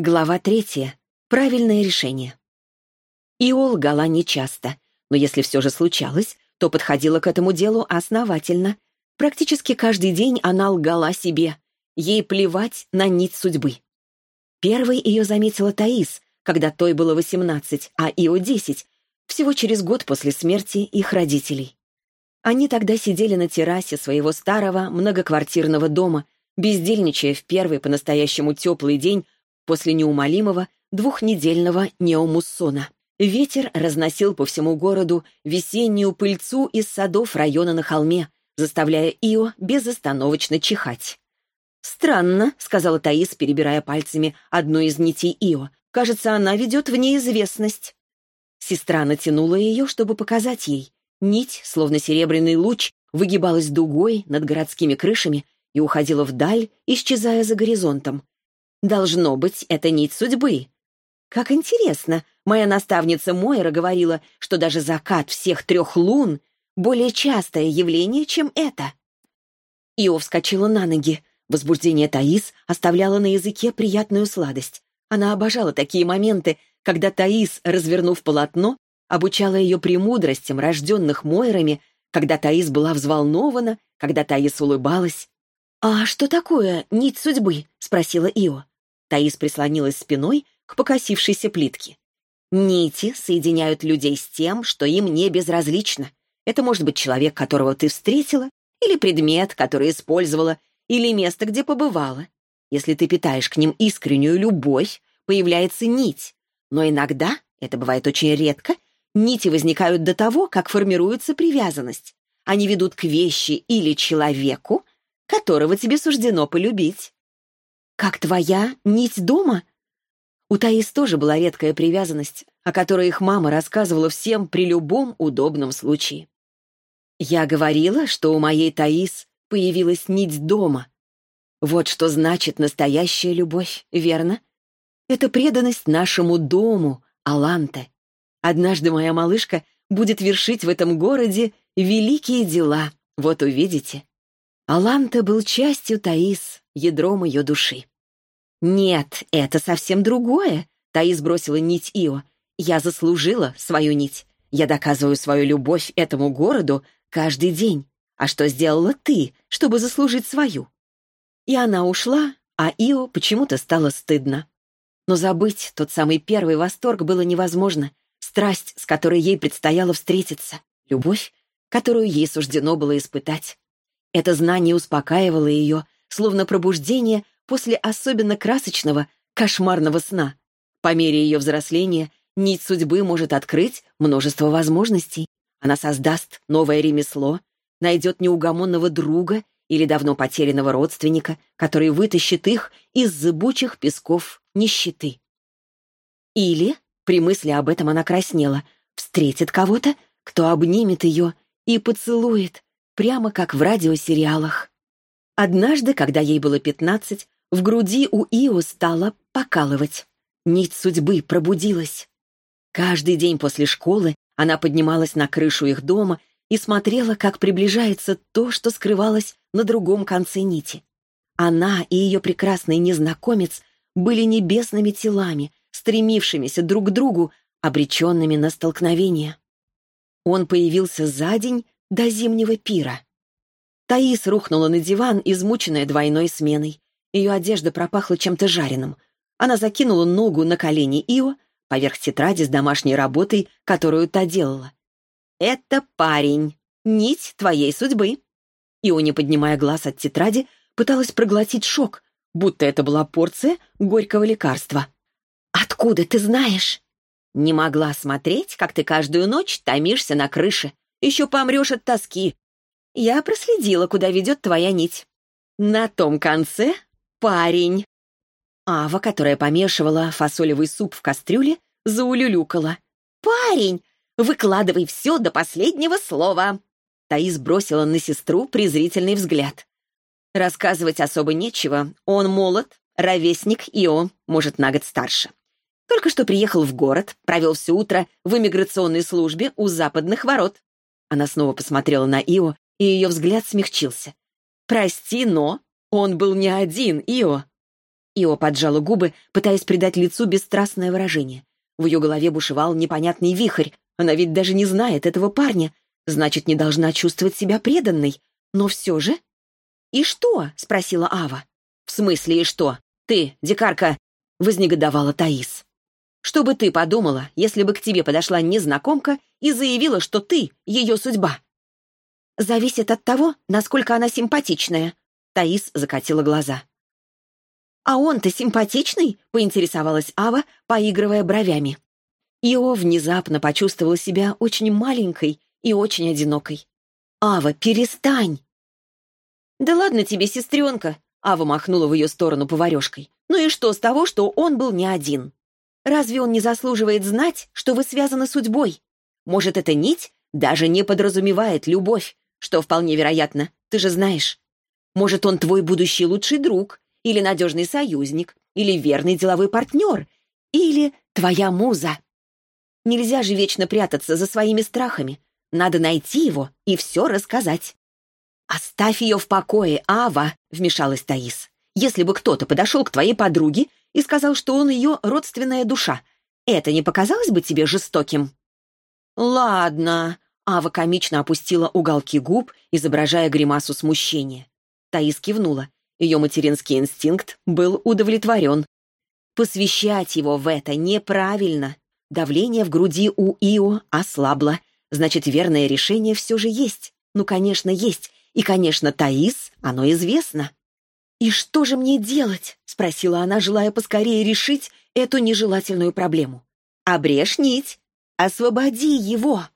Глава третья. Правильное решение. Ио лгала нечасто, но если все же случалось, то подходила к этому делу основательно. Практически каждый день она лгала себе. Ей плевать на нить судьбы. Первой ее заметила Таис, когда той было 18, а Ио 10, всего через год после смерти их родителей. Они тогда сидели на террасе своего старого многоквартирного дома, бездельничая в первый по-настоящему теплый день после неумолимого двухнедельного неомуссона. Ветер разносил по всему городу весеннюю пыльцу из садов района на холме, заставляя Ио безостановочно чихать. «Странно», — сказала Таис, перебирая пальцами одну из нитей Ио. «Кажется, она ведет в неизвестность». Сестра натянула ее, чтобы показать ей. Нить, словно серебряный луч, выгибалась дугой над городскими крышами и уходила вдаль, исчезая за горизонтом. Должно быть, это нить судьбы. Как интересно, моя наставница Мойра говорила, что даже закат всех трех лун — более частое явление, чем это. Ио вскочила на ноги. Возбуждение Таис оставляло на языке приятную сладость. Она обожала такие моменты, когда Таис, развернув полотно, обучала ее премудростям, рожденных Мойрами, когда Таис была взволнована, когда Таис улыбалась. «А что такое нить судьбы?» — спросила Ио. Таис прислонилась спиной к покосившейся плитке. «Нити соединяют людей с тем, что им не безразлично. Это может быть человек, которого ты встретила, или предмет, который использовала, или место, где побывала. Если ты питаешь к ним искреннюю любовь, появляется нить. Но иногда, это бывает очень редко, нити возникают до того, как формируется привязанность. Они ведут к вещи или человеку, которого тебе суждено полюбить. «Как твоя нить дома?» У Таис тоже была редкая привязанность, о которой их мама рассказывала всем при любом удобном случае. Я говорила, что у моей Таис появилась нить дома. Вот что значит настоящая любовь, верно? Это преданность нашему дому, Аланте. Однажды моя малышка будет вершить в этом городе великие дела, вот увидите. Аланте был частью Таис, ядром ее души. «Нет, это совсем другое», — Таис бросила нить Ио. «Я заслужила свою нить. Я доказываю свою любовь этому городу каждый день. А что сделала ты, чтобы заслужить свою?» И она ушла, а Ио почему-то стало стыдно. Но забыть тот самый первый восторг было невозможно. Страсть, с которой ей предстояло встретиться. Любовь, которую ей суждено было испытать. Это знание успокаивало ее, словно пробуждение после особенно красочного, кошмарного сна. По мере ее взросления нить судьбы может открыть множество возможностей. Она создаст новое ремесло, найдет неугомонного друга или давно потерянного родственника, который вытащит их из зыбучих песков нищеты. Или, при мысли об этом она краснела, встретит кого-то, кто обнимет ее и поцелует, прямо как в радиосериалах. Однажды, когда ей было пятнадцать, в груди у Ио стало покалывать. Нить судьбы пробудилась. Каждый день после школы она поднималась на крышу их дома и смотрела, как приближается то, что скрывалось на другом конце нити. Она и ее прекрасный незнакомец были небесными телами, стремившимися друг к другу, обреченными на столкновение. Он появился за день до зимнего пира. Таис рухнула на диван, измученная двойной сменой. Ее одежда пропахла чем-то жареным. Она закинула ногу на колени Ио поверх тетради с домашней работой, которую та делала. «Это парень. Нить твоей судьбы». Ио, не поднимая глаз от тетради, пыталась проглотить шок, будто это была порция горького лекарства. «Откуда ты знаешь?» «Не могла смотреть, как ты каждую ночь томишься на крыше. Еще помрешь от тоски. Я проследила, куда ведет твоя нить. На том конце парень!» Ава, которая помешивала фасолевый суп в кастрюле, заулюлюкала. «Парень! Выкладывай все до последнего слова!» Таис бросила на сестру презрительный взгляд. Рассказывать особо нечего. Он молод, ровесник Ио, может, на год старше. Только что приехал в город, провел все утро в иммиграционной службе у западных ворот. Она снова посмотрела на Ио, и ее взгляд смягчился. «Прости, но он был не один, Ио. Ио поджала губы, пытаясь придать лицу бесстрастное выражение. В ее голове бушевал непонятный вихрь. Она ведь даже не знает этого парня. Значит, не должна чувствовать себя преданной. Но все же... «И что?» — спросила Ава. «В смысле и что? Ты, дикарка!» — вознегодовала Таис. «Что бы ты подумала, если бы к тебе подошла незнакомка и заявила, что ты — ее судьба?» «Зависит от того, насколько она симпатичная», — Таис закатила глаза. «А он-то симпатичный?» — поинтересовалась Ава, поигрывая бровями. Ио внезапно почувствовала себя очень маленькой и очень одинокой. «Ава, перестань!» «Да ладно тебе, сестренка!» — Ава махнула в ее сторону поварешкой. «Ну и что с того, что он был не один? Разве он не заслуживает знать, что вы связаны судьбой? Может, эта нить даже не подразумевает любовь, что вполне вероятно, ты же знаешь. Может, он твой будущий лучший друг, или надежный союзник, или верный деловой партнер, или твоя муза. Нельзя же вечно прятаться за своими страхами. Надо найти его и все рассказать. «Оставь ее в покое, Ава», — вмешалась Таис. «Если бы кто-то подошел к твоей подруге и сказал, что он ее родственная душа, это не показалось бы тебе жестоким?» «Ладно», — Ава комично опустила уголки губ, изображая гримасу смущения. Таис кивнула. Ее материнский инстинкт был удовлетворен. Посвящать его в это неправильно. Давление в груди у Ио ослабло. Значит, верное решение все же есть. Ну, конечно, есть. И, конечно, Таис, оно известно. «И что же мне делать?» — спросила она, желая поскорее решить эту нежелательную проблему. «Обрежь нить. Освободи его».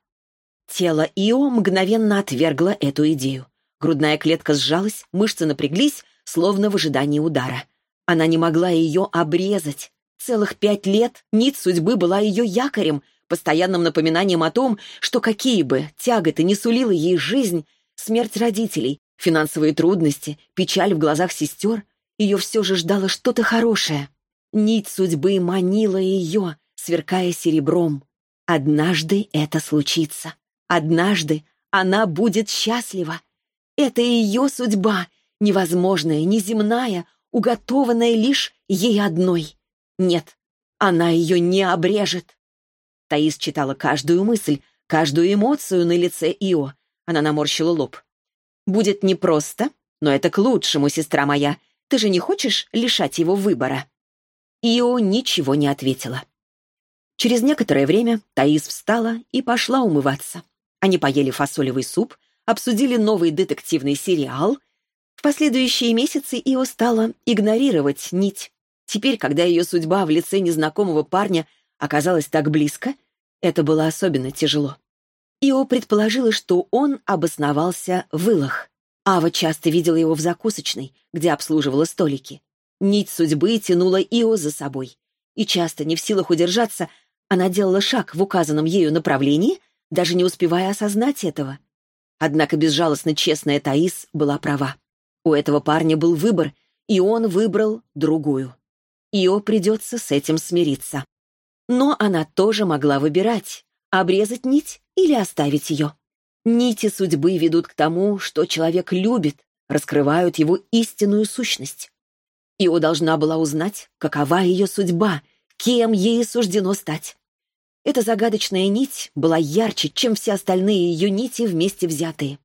Тело Ио мгновенно отвергло эту идею. Грудная клетка сжалась, мышцы напряглись, словно в ожидании удара. Она не могла ее обрезать. Целых пять лет нить судьбы была ее якорем, постоянным напоминанием о том, что какие бы тяготы не сулила ей жизнь, смерть родителей, финансовые трудности, печаль в глазах сестер, ее все же ждало что-то хорошее. Нить судьбы манила ее, сверкая серебром. Однажды это случится. Однажды она будет счастлива. Это ее судьба, невозможная, неземная, уготованная лишь ей одной. Нет, она ее не обрежет. Таис читала каждую мысль, каждую эмоцию на лице Ио. Она наморщила лоб. «Будет непросто, но это к лучшему, сестра моя. Ты же не хочешь лишать его выбора?» Ио ничего не ответила. Через некоторое время Таис встала и пошла умываться. Они поели фасолевый суп, обсудили новый детективный сериал — в последующие месяцы Ио стала игнорировать нить. Теперь, когда ее судьба в лице незнакомого парня оказалась так близко, это было особенно тяжело. Ио предположила, что он обосновался в Илах. Ава часто видела его в закусочной, где обслуживала столики. Нить судьбы тянула Ио за собой. И часто, не в силах удержаться, она делала шаг в указанном ею направлении, даже не успевая осознать этого. Однако безжалостно честная Таис была права. У этого парня был выбор, и он выбрал другую. Ио придется с этим смириться. Но она тоже могла выбирать, обрезать нить или оставить ее. Нити судьбы ведут к тому, что человек любит, раскрывают его истинную сущность. Ио должна была узнать, какова ее судьба, кем ей суждено стать. Эта загадочная нить была ярче, чем все остальные ее нити вместе взятые.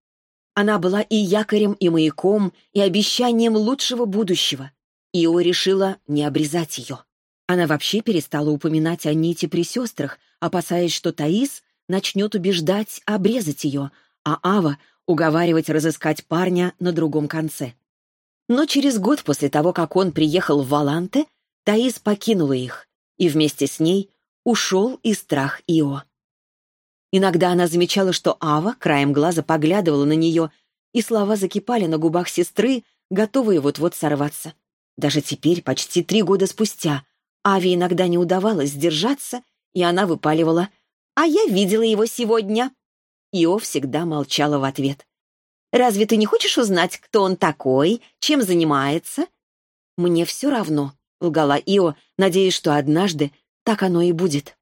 Она была и якорем, и маяком, и обещанием лучшего будущего. Ио решила не обрезать ее. Она вообще перестала упоминать о нити при сестрах, опасаясь, что Таис начнет убеждать обрезать ее, а Ава уговаривать разыскать парня на другом конце. Но через год после того, как он приехал в Валанте, Таис покинула их, и вместе с ней ушел и страх Ио. Иногда она замечала, что Ава краем глаза поглядывала на нее, и слова закипали на губах сестры, готовые вот-вот сорваться. Даже теперь, почти три года спустя, Аве иногда не удавалось сдержаться, и она выпаливала «А я видела его сегодня». Ио всегда молчала в ответ. «Разве ты не хочешь узнать, кто он такой, чем занимается?» «Мне все равно», — лгала Ио, надеясь, что однажды так оно и будет.